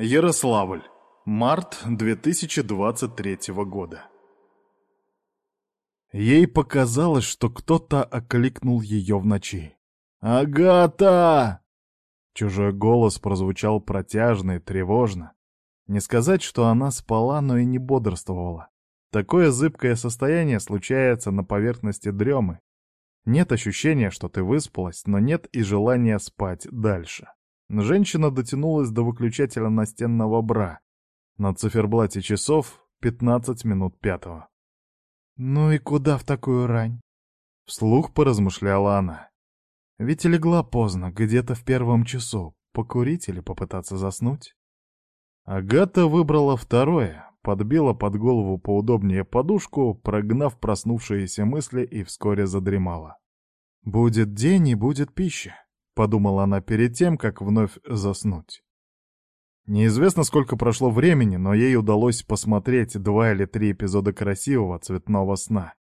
Ярославль. Март 2023 года. Ей показалось, что кто-то окликнул ее в ночи. «Агата!» Чужой голос прозвучал протяжно и тревожно. Не сказать, что она спала, но и не бодрствовала. Такое зыбкое состояние случается на поверхности дремы. Нет ощущения, что ты выспалась, но нет и желания спать дальше. Женщина дотянулась до выключателя настенного бра. На циферблате часов 15 минут пятого. «Ну и куда в такую рань?» Вслух поразмышляла она. Ведь легла поздно, где-то в первом часу. Покурить или попытаться заснуть? Агата выбрала второе, подбила под голову поудобнее подушку, прогнав проснувшиеся мысли и вскоре задремала. «Будет день и будет пища подумала она перед тем, как вновь заснуть. Неизвестно, сколько прошло времени, но ей удалось посмотреть два или три эпизода красивого цветного сна.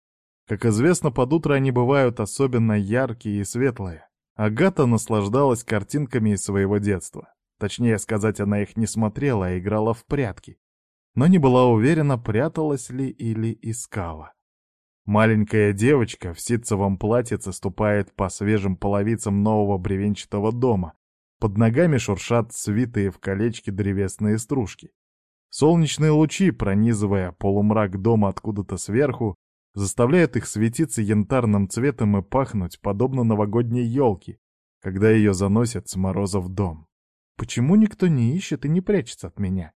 Как известно, под утро они бывают особенно яркие и светлые. Агата наслаждалась картинками из своего детства. Точнее сказать, она их не смотрела, а играла в прятки. Но не была уверена, пряталась ли или искала. Маленькая девочка в ситцевом платьице ступает по свежим половицам нового бревенчатого дома. Под ногами шуршат свитые в колечки древесные стружки. Солнечные лучи, пронизывая полумрак дома откуда-то сверху, заставляют их светиться янтарным цветом и пахнуть, подобно новогодней елке, когда ее заносят с мороза в дом. Почему никто не ищет и не прячется от меня?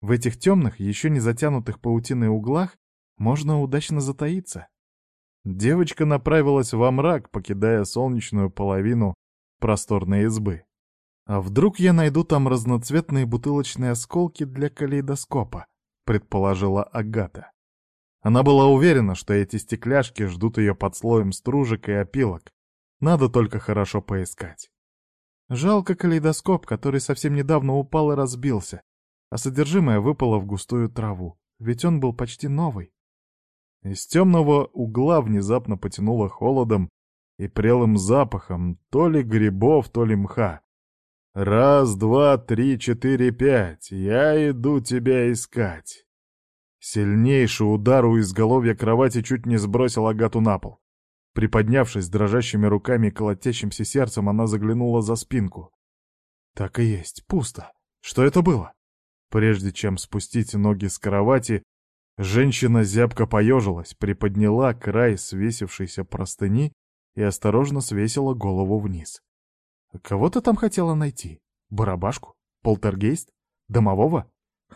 В этих темных, еще не затянутых паутиной углах можно удачно затаиться. Девочка направилась во мрак, покидая солнечную половину просторной избы. «А вдруг я найду там разноцветные бутылочные осколки для калейдоскопа?» — предположила Агата. Она была уверена, что эти стекляшки ждут ее под слоем стружек и опилок. Надо только хорошо поискать. Жалко калейдоскоп, который совсем недавно упал и разбился, а содержимое выпало в густую траву, ведь он был почти новый. Из темного угла внезапно потянуло холодом и прелым запахом то ли грибов, то ли мха. «Раз, два, три, четыре, пять, я иду тебя искать!» Сильнейший удар у изголовья кровати чуть не сбросил Агату на пол. Приподнявшись дрожащими руками и колотящимся сердцем, она заглянула за спинку. Так и есть, пусто. Что это было? Прежде чем спустить ноги с кровати, Женщина зябко поежилась, приподняла край свесившейся простыни и осторожно свесила голову вниз. Кого ты там хотела найти? Барабашку? Полтергейст? Домового?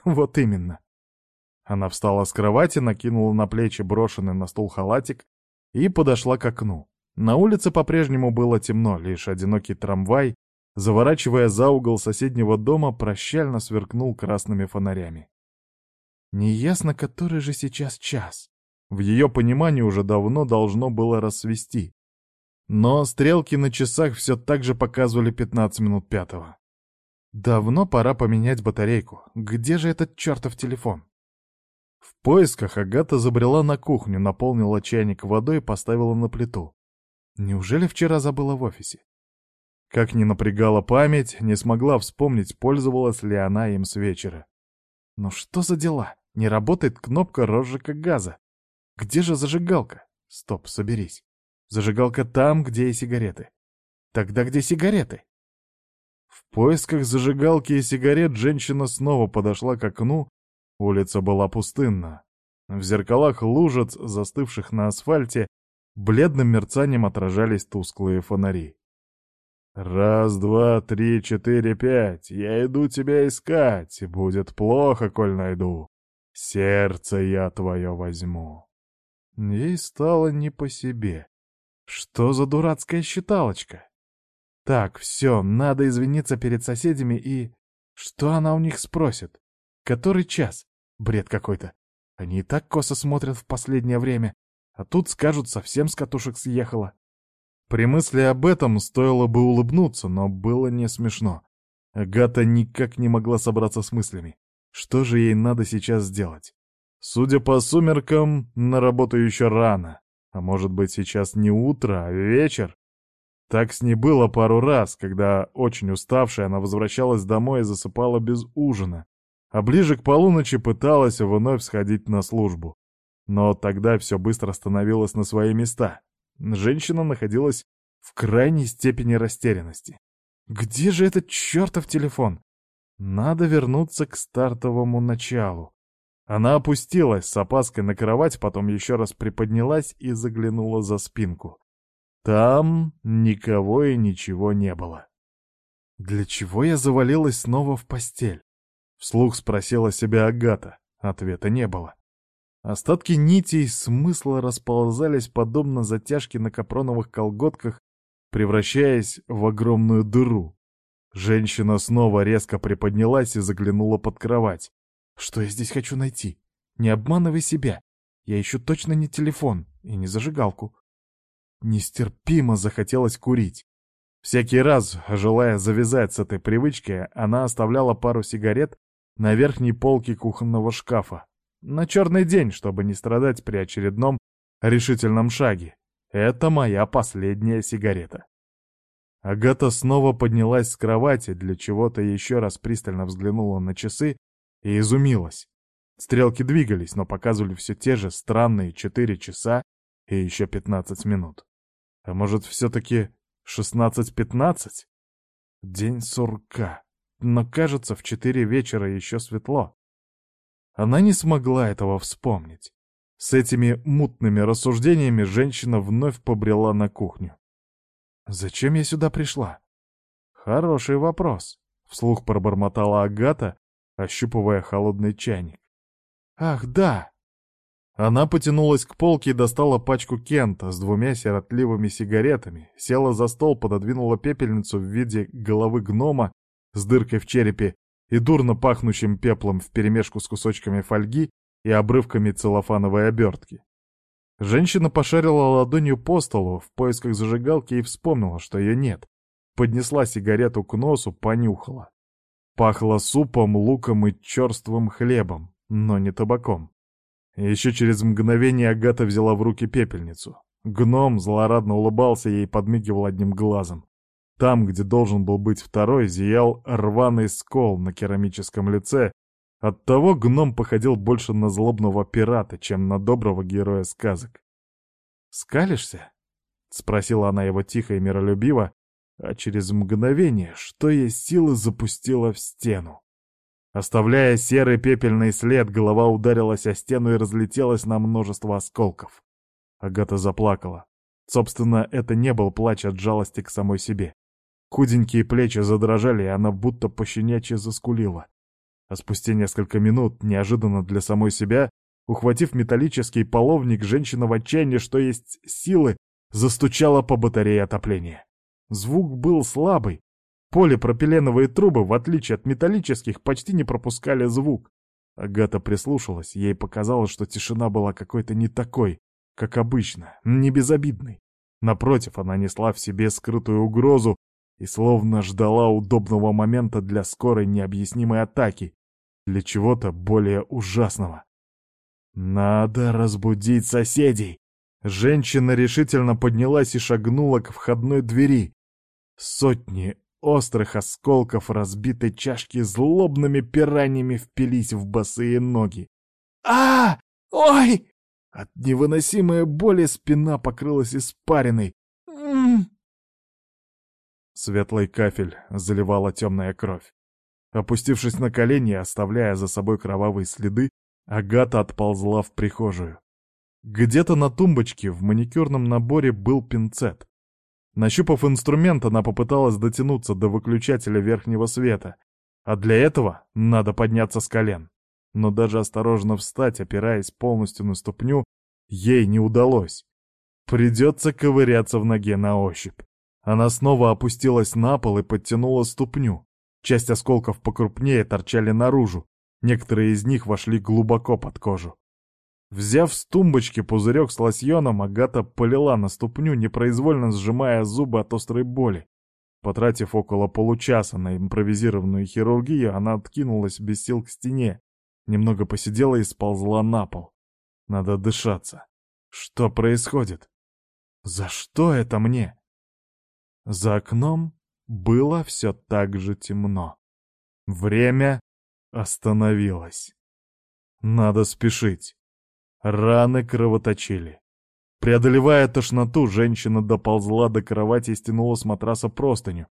Вот именно. Она встала с кровати, накинула на плечи брошенный на стул халатик и подошла к окну. На улице по-прежнему было темно, лишь одинокий трамвай, заворачивая за угол соседнего дома, прощально сверкнул красными фонарями. Неясно, который же сейчас час. В ее понимании уже давно должно было рассвести. Но стрелки на часах все так же показывали 15 минут пятого. Давно пора поменять батарейку. Где же этот чертов телефон? В поисках Агата забрела на кухню, наполнила чайник водой и поставила на плиту. Неужели вчера забыла в офисе? Как ни напрягала память, не смогла вспомнить, пользовалась ли она им с вечера. Ну что за дела? Не работает кнопка розжига газа. Где же зажигалка? Стоп, соберись. Зажигалка там, где и сигареты. Тогда где сигареты? В поисках зажигалки и сигарет женщина снова подошла к окну. Улица была пустынна. В зеркалах лужиц, застывших на асфальте, бледным мерцанием отражались тусклые фонари. «Раз, два, три, четыре, пять. Я иду тебя искать. Будет плохо, коль найду. Сердце я твое возьму». Ей стало не по себе. Что за дурацкая считалочка? Так, все, надо извиниться перед соседями и... Что она у них спросит? Который час? Бред какой-то. Они и так косо смотрят в последнее время, а тут скажут, совсем с катушек съехала. При мысли об этом стоило бы улыбнуться, но было не смешно. Гата никак не могла собраться с мыслями. Что же ей надо сейчас сделать? Судя по сумеркам, на работу еще рано. А может быть, сейчас не утро, а вечер? Так с ней было пару раз, когда, очень уставшая, она возвращалась домой и засыпала без ужина, а ближе к полуночи пыталась вновь сходить на службу. Но тогда все быстро становилось на свои места. Женщина находилась в крайней степени растерянности. Где же этот чертов телефон? Надо вернуться к стартовому началу. Она опустилась с опаской на кровать, потом еще раз приподнялась и заглянула за спинку. Там никого и ничего не было. «Для чего я завалилась снова в постель?» Вслух спросила себя Агата. Ответа не было. Остатки нитей смысла расползались подобно затяжке на капроновых колготках, превращаясь в огромную дыру. Женщина снова резко приподнялась и заглянула под кровать. «Что я здесь хочу найти? Не обманывай себя. Я ищу точно не телефон и не зажигалку». Нестерпимо захотелось курить. Всякий раз, желая завязать с этой привычкой, она оставляла пару сигарет на верхней полке кухонного шкафа. На черный день, чтобы не страдать при очередном решительном шаге. Это моя последняя сигарета. Агата снова поднялась с кровати, для чего-то еще раз пристально взглянула на часы и изумилась. Стрелки двигались, но показывали все те же странные четыре часа и еще пятнадцать минут. А может, все-таки шестнадцать-пятнадцать? День сурка. Но, кажется, в четыре вечера еще светло. Она не смогла этого вспомнить. С этими мутными рассуждениями женщина вновь побрела на кухню. «Зачем я сюда пришла?» «Хороший вопрос», — вслух пробормотала Агата, ощупывая холодный чайник. «Ах, да!» Она потянулась к полке и достала пачку Кента с двумя сиротливыми сигаретами, села за стол, пододвинула пепельницу в виде головы гнома с дыркой в черепе и дурно пахнущим пеплом вперемешку с кусочками фольги и обрывками целлофановой обертки. Женщина пошарила ладонью по столу в поисках зажигалки и вспомнила, что ее нет. Поднесла сигарету к носу, понюхала. Пахло супом, луком и черствым хлебом, но не табаком. Еще через мгновение Агата взяла в руки пепельницу. Гном злорадно улыбался ей и подмигивал одним глазом. Там, где должен был быть второй, зиял рваный скол на керамическом лице. Оттого гном походил больше на злобного пирата, чем на доброго героя сказок. «Скалишься?» — спросила она его тихо и миролюбиво, а через мгновение, что есть силы, запустила в стену. Оставляя серый пепельный след, голова ударилась о стену и разлетелась на множество осколков. Агата заплакала. Собственно, это не был плач от жалости к самой себе. Худенькие плечи задрожали, и она будто пощенячьи заскулила. А спустя несколько минут, неожиданно для самой себя, ухватив металлический половник, женщина в отчаянии, что есть силы, застучала по батарее отопления. Звук был слабый, Полипропиленовые трубы, в отличие от металлических, почти не пропускали звук. Агата прислушалась, ей показалось, что тишина была какой-то не такой, как обычно, не безобидной. Напротив, она несла в себе скрытую угрозу и словно ждала удобного момента для скорой необъяснимой атаки, для чего-то более ужасного. «Надо разбудить соседей!» Женщина решительно поднялась и шагнула к входной двери. Сотни острых осколков разбитой чашки злобными пираньями впились в босые ноги. а Ой!» От невыносимой боли спина покрылась испариной. «М-м-м!» Светлый кафель заливала темная кровь. Опустившись на колени, оставляя за собой кровавые следы, Агата отползла в прихожую. Где-то на тумбочке в маникюрном наборе был пинцет. Нащупав инструмент, она попыталась дотянуться до выключателя верхнего света. А для этого надо подняться с колен. Но даже осторожно встать, опираясь полностью на ступню, ей не удалось. Придется ковыряться в ноге на ощупь. Она снова опустилась на пол и подтянула ступню. Часть осколков покрупнее торчали наружу. Некоторые из них вошли глубоко под кожу. Взяв с тумбочки пузырек с лосьоном, Агата полила на ступню, непроизвольно сжимая зубы от острой боли. Потратив около получаса на импровизированную хирургию, она откинулась без сил к стене, немного посидела и сползла на пол. Надо дышаться. Что происходит? За что это мне? За окном было все так же темно. Время остановилось. Надо спешить. Раны кровоточили. Преодолевая тошноту, женщина доползла до кровати и стянула с матраса простыню.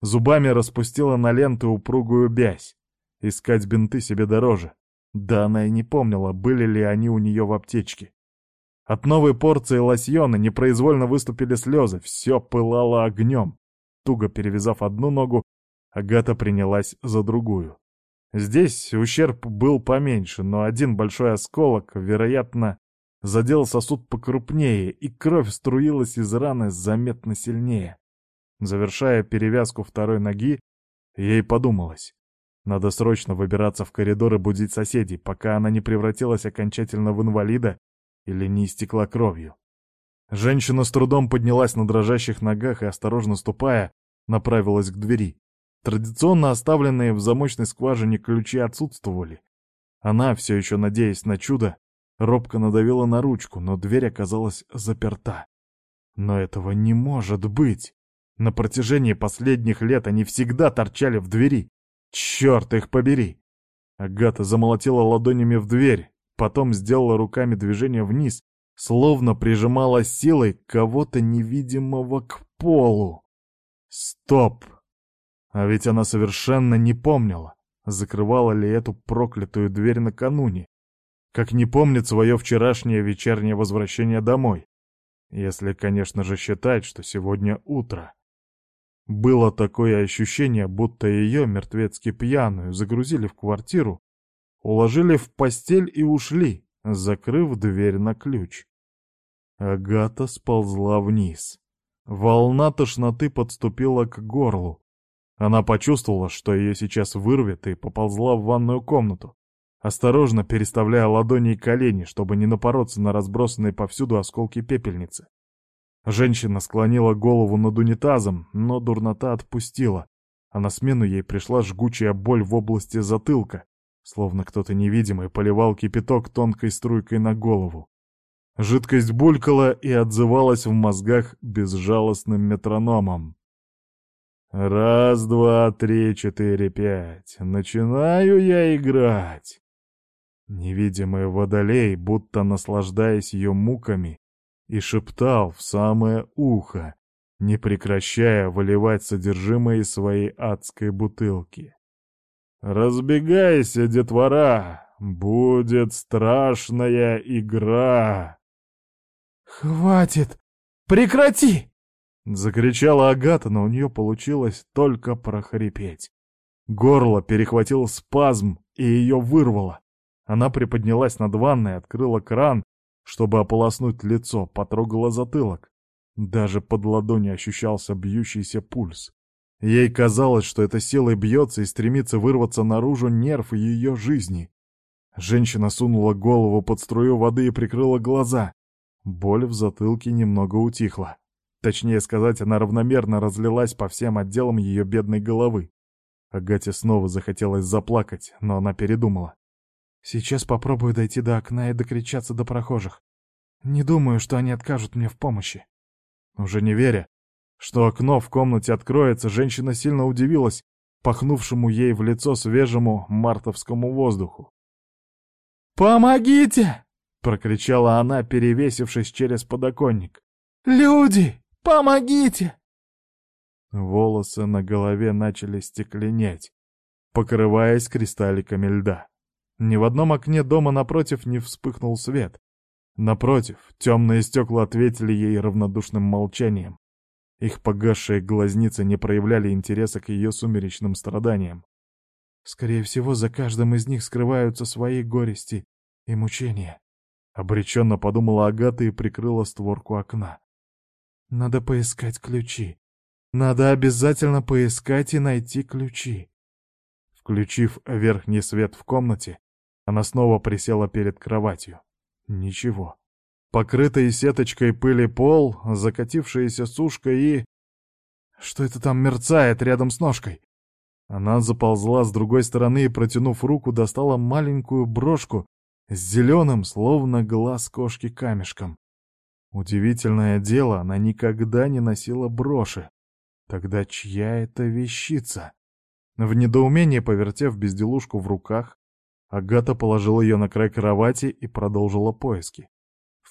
Зубами распустила на ленту упругую бязь. Искать бинты себе дороже. Да она и не помнила, были ли они у нее в аптечке. От новой порции лосьона непроизвольно выступили слезы, все пылало огнем. Туго перевязав одну ногу, Агата принялась за другую. Здесь ущерб был поменьше, но один большой осколок, вероятно, задел сосуд покрупнее, и кровь струилась из раны заметно сильнее. Завершая перевязку второй ноги, ей подумалось. Надо срочно выбираться в коридор и будить соседей, пока она не превратилась окончательно в инвалида или не истекла кровью. Женщина с трудом поднялась на дрожащих ногах и, осторожно ступая, направилась к двери. Традиционно оставленные в замочной скважине ключи отсутствовали. Она, все еще надеясь на чудо, робко надавила на ручку, но дверь оказалась заперта. Но этого не может быть! На протяжении последних лет они всегда торчали в двери. Черт их побери! Агата замолотила ладонями в дверь, потом сделала руками движение вниз, словно прижимала силой кого-то невидимого к полу. Стоп! А ведь она совершенно не помнила, закрывала ли эту проклятую дверь накануне, как не помнит свое вчерашнее вечернее возвращение домой. Если, конечно же, считать, что сегодня утро. Было такое ощущение, будто ее, мертвецки пьяную, загрузили в квартиру, уложили в постель и ушли, закрыв дверь на ключ. Агата сползла вниз. Волна тошноты подступила к горлу. Она почувствовала, что ее сейчас вырвет, и поползла в ванную комнату, осторожно переставляя ладони и колени, чтобы не напороться на разбросанные повсюду осколки пепельницы. Женщина склонила голову над унитазом, но дурнота отпустила, а на смену ей пришла жгучая боль в области затылка, словно кто-то невидимый поливал кипяток тонкой струйкой на голову. Жидкость булькала и отзывалась в мозгах безжалостным метрономом. Раз, два, три, четыре, пять. Начинаю я играть. Невидимый водолей, будто наслаждаясь ее муками, и шептал в самое ухо, не прекращая выливать содержимое своей адской бутылки. «Разбегайся, детвора! Будет страшная игра!» «Хватит! Прекрати!» Закричала Агата, но у нее получилось только прохрипеть. Горло перехватил спазм, и ее вырвало. Она приподнялась над ванной, открыла кран, чтобы ополоснуть лицо, потрогала затылок. Даже под ладонью ощущался бьющийся пульс. Ей казалось, что эта силой бьется и стремится вырваться наружу нерв ее жизни. Женщина сунула голову под струю воды и прикрыла глаза. Боль в затылке немного утихла. Точнее сказать, она равномерно разлилась по всем отделам ее бедной головы. Агате снова захотелось заплакать, но она передумала. «Сейчас попробую дойти до окна и докричаться до прохожих. Не думаю, что они откажут мне в помощи». Уже не веря, что окно в комнате откроется, женщина сильно удивилась пахнувшему ей в лицо свежему мартовскому воздуху. «Помогите!» — прокричала она, перевесившись через подоконник. «Люди!» Помогите!» Волосы на голове начали стекленеть, покрываясь кристалликами льда. Ни в одном окне дома напротив не вспыхнул свет. Напротив, темные стекла ответили ей равнодушным молчанием. Их погасшие глазницы не проявляли интереса к ее сумеречным страданиям. Скорее всего, за каждым из них скрываются свои горести и мучения. Обреченно подумала Агата и прикрыла створку окна. Надо поискать ключи. Надо обязательно поискать и найти ключи. Включив верхний свет в комнате, она снова присела перед кроватью. Ничего. Покрытый сеточкой пыли пол, закатившаяся сушка и... Что это там мерцает рядом с ножкой? Она заползла с другой стороны и, протянув руку, достала маленькую брошку с зеленым, словно глаз кошки, камешком. Удивительное дело, она никогда не носила броши. Тогда чья это вещица? В недоумении, повертев безделушку в руках, Агата положила ее на край кровати и продолжила поиски.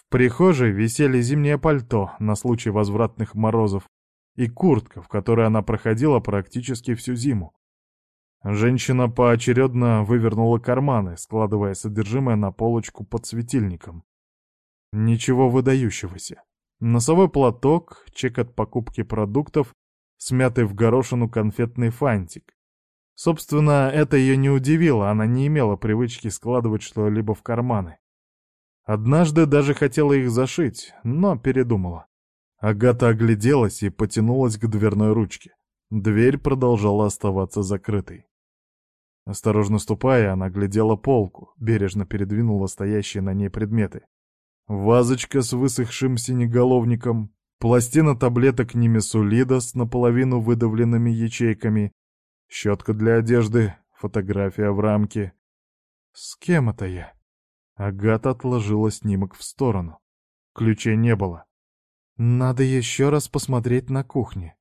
Прихожей висели зимнее пальто на случай возвратных морозов и куртка, в которой она проходила практически всю зиму. Женщина поочередно вывернула карманы, складывая содержимое на полочку под светильником. Ничего выдающегося. Носовой платок, чек от покупки продуктов, смятый в горошину конфетный фантик. Собственно, это ее не удивило, она не имела привычки складывать что-либо в карманы. Однажды даже хотела их зашить, но передумала. Агата огляделась и потянулась к дверной ручке. Дверь продолжала оставаться закрытой. Осторожно ступая, она глядела полку, бережно передвинула стоящие на ней предметы. Вазочка с высохшим синеголовником, пластина таблеток Немесулида с наполовину выдавленными ячейками, щетка для одежды, фотография в рамке. С кем это я? Агата отложила снимок в сторону. Ключей не было. Надо еще раз посмотреть на кухне.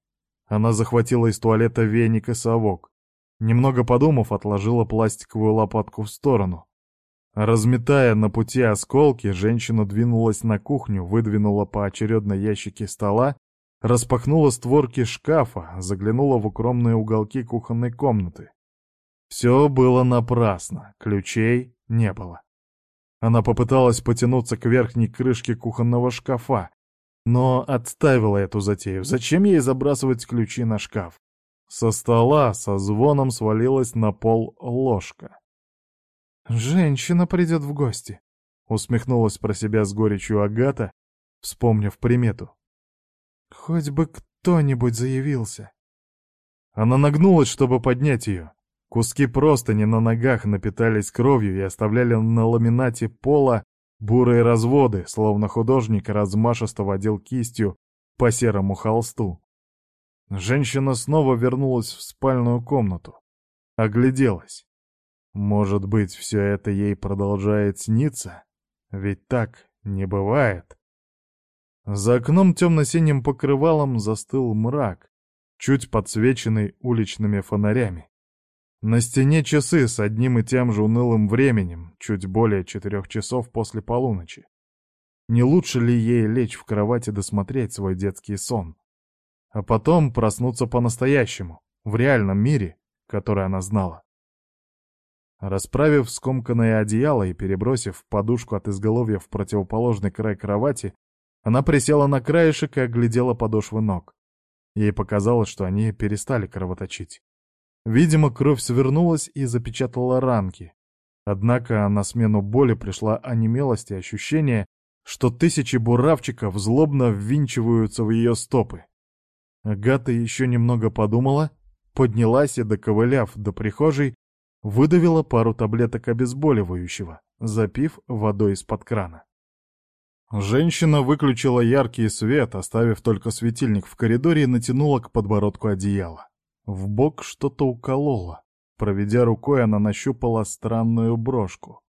Она захватила из туалета веник и совок. Немного подумав, отложила пластиковую лопатку в сторону. Разметая на пути осколки, женщина двинулась на кухню, выдвинула поочередно ящики стола, распахнула створки шкафа, заглянула в укромные уголки кухонной комнаты. Все было напрасно, ключей не было. Она попыталась потянуться к верхней крышке кухонного шкафа, но отставила эту затею. Зачем ей забрасывать ключи на шкаф? Со стола со звоном свалилась на пол ложка. «Женщина придет в гости», — усмехнулась про себя с горечью Агата, вспомнив примету. «Хоть бы кто-нибудь заявился». Она нагнулась, чтобы поднять ее. Куски простыни на ногах напитались кровью и оставляли на ламинате пола бурые разводы, словно художник размашисто водил кистью по серому холсту. Женщина снова вернулась в спальную комнату. Огляделась. Может быть, все это ей продолжает сниться? Ведь так не бывает. За окном темно-синим покрывалом застыл мрак, чуть подсвеченный уличными фонарями. На стене часы с одним и тем же унылым временем, чуть более четырех часов после полуночи. Не лучше ли ей лечь в кровати досмотреть свой детский сон? а потом проснуться по-настоящему, в реальном мире, который она знала. Расправив скомканное одеяло и перебросив подушку от изголовья в противоположный край кровати, она присела на краешек и оглядела подошвы ног. Ей показалось, что они перестали кровоточить. Видимо, кровь свернулась и запечатала ранки. Однако на смену боли пришла онемелость и ощущение, что тысячи буравчиков злобно ввинчиваются в ее стопы. Агата еще немного подумала, поднялась и, доковыляв до прихожей, выдавила пару таблеток обезболивающего, запив водой из-под крана. Женщина выключила яркий свет, оставив только светильник в коридоре и натянула к подбородку одеяло. В бок что-то укололо. Проведя рукой, она нащупала странную брошку.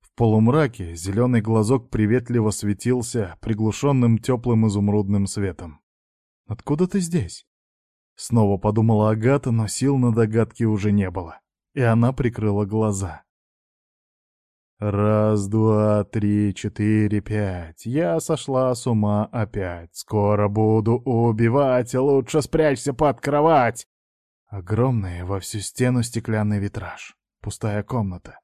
В полумраке зеленый глазок приветливо светился приглушенным теплым изумрудным светом. Откуда ты здесь?» Снова подумала Агата, но сил на догадки уже не было, и она прикрыла глаза. Раз, два, три, четыре, пять. Я сошла с ума опять. Скоро буду убивать, лучше спрячься под кровать. Огромный во всю стену стеклянный витраж. Пустая комната.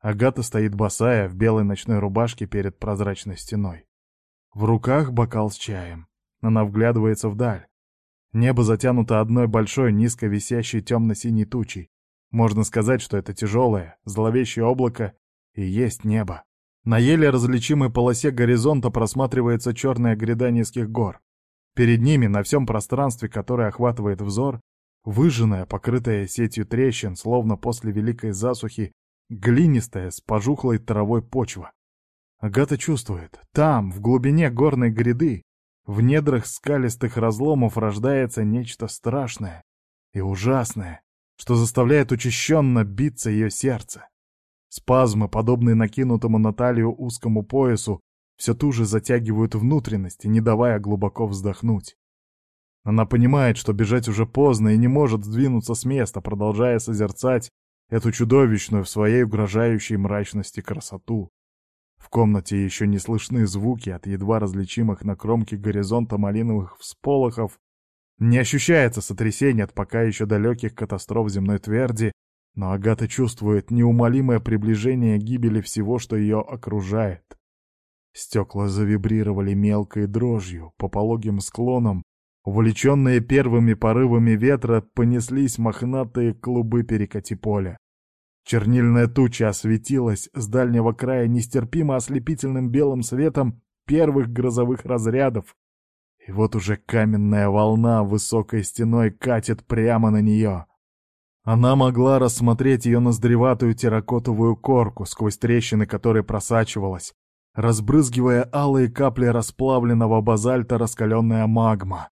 Агата стоит босая в белой ночной рубашке перед прозрачной стеной. В руках бокал с чаем. Она вглядывается вдаль. Небо затянуто одной большой, низко висящей темно-синей тучей. Можно сказать, что это тяжелое, зловещее облако и есть небо. На еле различимой полосе горизонта просматривается черная гряда низких гор. Перед ними, на всем пространстве, которое охватывает взор, выжженная, покрытая сетью трещин, словно после великой засухи, глинистая, с пожухлой травой почва. Агата чувствует, там, в глубине горной гряды, в недрах скалистых разломов рождается нечто страшное и ужасное, что заставляет учащенно биться ее сердце. Спазмы, подобные накинутому на талию узкому поясу, все туже затягивают внутренности, не давая глубоко вздохнуть. Она понимает, что бежать уже поздно и не может сдвинуться с места, продолжая созерцать эту чудовищную в своей угрожающей мрачности красоту. В комнате еще не слышны звуки от едва различимых на кромке горизонта малиновых всполохов, не ощущается сотрясение от пока еще далеких катастроф земной тверди, но Агата чувствует неумолимое приближение гибели всего, что ее окружает. Стекла завибрировали мелкой дрожью, по пологим склонам, увлеченные первыми порывами ветра, понеслись мохнатые клубы перекати поля. Чернильная туча осветилась с дальнего края нестерпимо ослепительным белым светом первых грозовых разрядов, и вот уже каменная волна высокой стеной катит прямо на нее. Она могла рассмотреть ее ноздреватую терракотовую корку, сквозь трещины которой просачивалась, разбрызгивая алые капли расплавленного базальта раскаленная магма.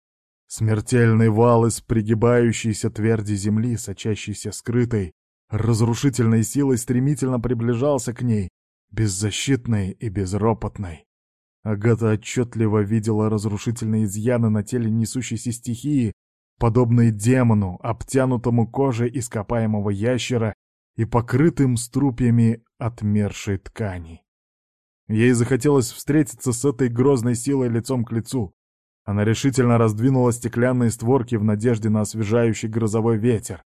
Смертельный вал из пригибающейся тверди земли, сочащейся скрытой, разрушительной силой стремительно приближался к ней, беззащитной и безропотной. Агата отчетливо видела разрушительные изъяны на теле несущейся стихии, подобные демону, обтянутому кожей ископаемого ящера и покрытым струпьями отмершей ткани. Ей захотелось встретиться с этой грозной силой лицом к лицу. Она решительно раздвинула стеклянные створки в надежде на освежающий грозовой ветер.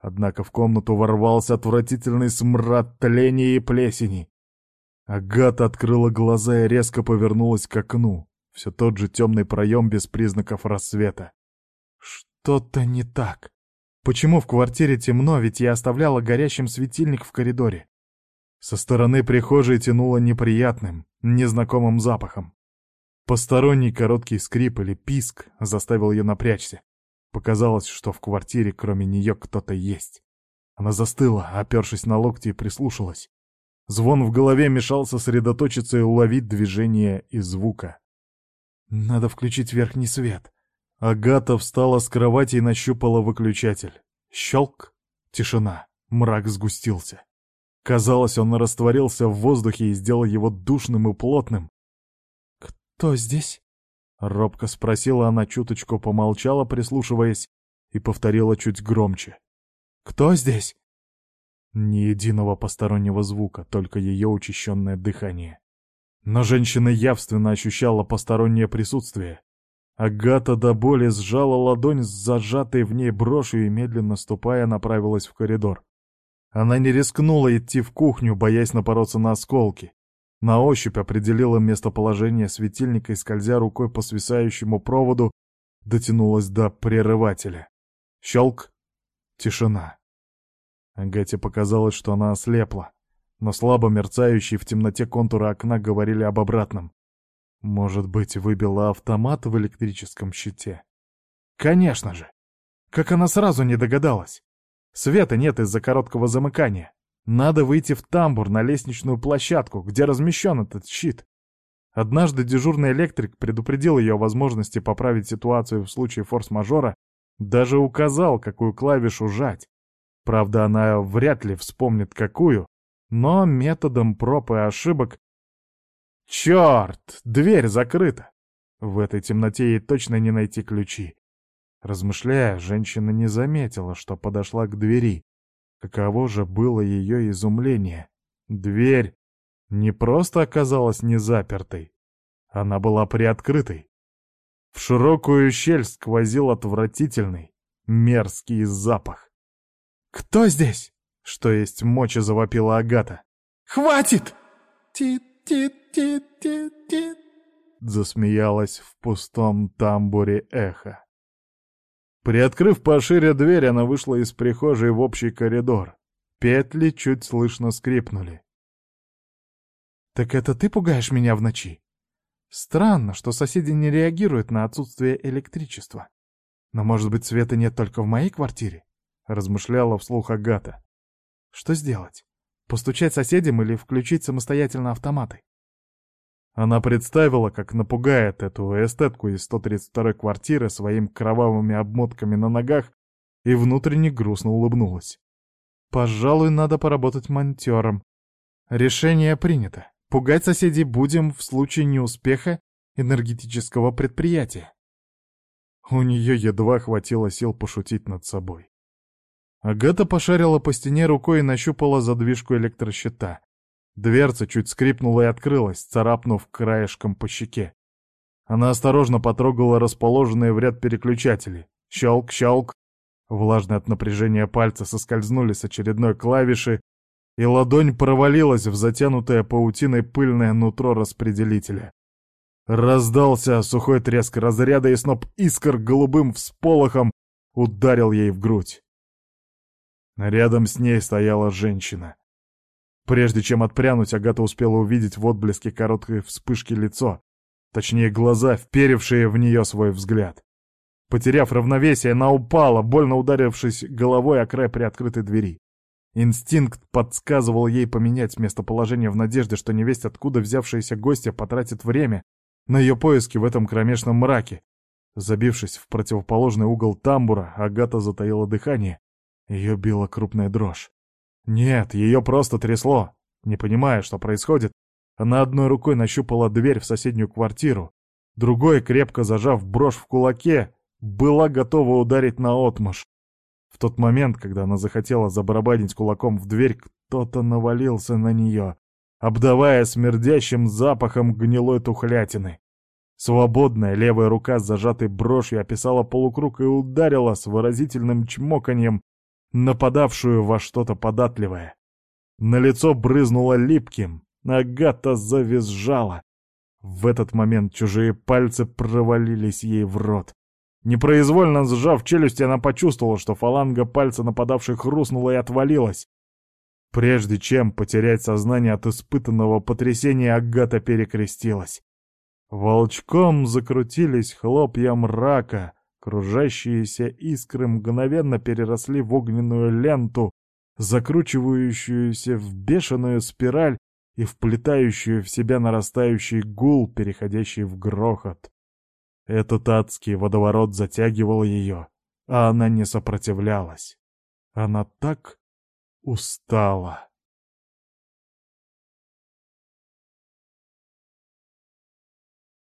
Однако в комнату ворвался отвратительный смрад тления и плесени. Агата открыла глаза и резко повернулась к окну. Все тот же темный проем без признаков рассвета. Что-то не так. Почему в квартире темно, ведь я оставляла горящим светильник в коридоре? Со стороны прихожей тянуло неприятным, незнакомым запахом. Посторонний короткий скрип или писк заставил ее напрячься. Показалось, что в квартире кроме нее кто-то есть. Она застыла, опершись на локти и прислушалась. Звон в голове мешал сосредоточиться и уловить движение и звука. «Надо включить верхний свет», Агата встала с кровати и нащупала выключатель. Щелк. Тишина. Мрак сгустился. Казалось, он растворился в воздухе и сделал его душным и плотным. «Кто здесь?» Робко спросила она, чуточку помолчала, прислушиваясь, и повторила чуть громче. «Кто здесь?» Ни единого постороннего звука, только ее учащенное дыхание. Но женщина явственно ощущала постороннее присутствие. Агата до боли сжала ладонь с зажатой в ней брошью и, медленно ступая, направилась в коридор. Она не рискнула идти в кухню, боясь напороться на осколки. На ощупь определила местоположение светильника и, скользя рукой по свисающему проводу, дотянулась до прерывателя. Щелк. Тишина. Агате показалось, что она ослепла, но слабо мерцающие в темноте контуры окна говорили об обратном. Может быть, выбила автомат в электрическом щите? Конечно же! Как она сразу не догадалась? Света нет из-за короткого замыкания. Надо выйти в тамбур на лестничную площадку, где размещен этот щит. Однажды дежурный электрик предупредил ее о возможности поправить ситуацию в случае форс-мажора, даже указал, какую клавишу жать. Правда, она вряд ли вспомнит какую, но методом проб и ошибок Черт, дверь закрыта. В этой темноте ей точно не найти ключи. Размышляя, женщина не заметила, что подошла к двери. Каково же было ее изумление. Дверь не просто оказалась незапертой, она была приоткрытой. В широкую щель сквозил отвратительный, мерзкий запах. «Кто здесь?» — что есть мочи завопила Агата. «Хватит!» «Тит!» Ти-ти-ти-ти. Засмеялась в пустом тамбуре эхо. Приоткрыв пошире дверь, она вышла из прихожей в общий коридор. Петли чуть слышно скрипнули. «Так это ты пугаешь меня в ночи?» Странно, что соседи не реагируют на отсутствие электричества. Но, может быть, света нет только в моей квартире? Размышляла вслух Агата. Что сделать? Постучать соседям или включить самостоятельно автоматы? Она представила, как напугает эту эстетку из 132-й квартиры своими кровавыми обмотками на ногах и внутренне грустно улыбнулась. «Пожалуй, надо поработать монтером. Решение принято. Пугать соседей будем в случае неуспеха энергетического предприятия. У нее едва хватило сил пошутить над собой. Агата пошарила по стене рукой и нащупала задвижку электрощита. Дверца чуть скрипнула и открылась, царапнув краешком по щеке. Она осторожно потрогала расположенные в ряд переключатели. Щелк, щелк. Влажные от напряжения пальцы соскользнули с очередной клавиши, и ладонь провалилась в затянутое паутиной пыльное нутро распределителя. Раздался сухой треск разряда, и сноп искр голубым всполохом ударил ей в грудь. Рядом с ней стояла женщина. Прежде чем отпрянуть, Агата успела увидеть в отблеске короткой вспышки лицо, точнее глаза, вперевшие в нее свой взгляд. Потеряв равновесие, она упала, больно ударившись головой о край приоткрытой двери. Инстинкт подсказывал ей поменять местоположение в надежде, что невесть откуда взявшаяся гостья потратит время на ее поиски в этом кромешном мраке. Забившись в противоположный угол тамбура, Агата затаила дыхание. Ее била крупная дрожь. Нет, ее просто трясло. Не понимая, что происходит, она одной рукой нащупала дверь в соседнюю квартиру, другой, крепко зажав брошь в кулаке, была готова ударить на отмашь. В тот момент, когда она захотела забарабанить кулаком в дверь, кто-то навалился на нее, обдавая смердящим запахом гнилой тухлятины. Свободная левая рука с зажатой брошью описала полукруг и ударила с выразительным чмоканьем нападавшую во что-то податливое. На лицо брызнуло липким, Агата завизжала. В этот момент чужие пальцы провалились ей в рот. Непроизвольно сжав челюсть, она почувствовала, что фаланга пальца нападавшей хрустнула и отвалилась. Прежде чем потерять сознание от испытанного потрясения, Агата перекрестилась. Волчком закрутились хлопья мрака, кружащиеся искры мгновенно переросли в огненную ленту, закручивающуюся в бешеную спираль и вплетающую в себя нарастающий гул, переходящий в грохот. Этот адский водоворот затягивал ее, а она не сопротивлялась. Она так устала.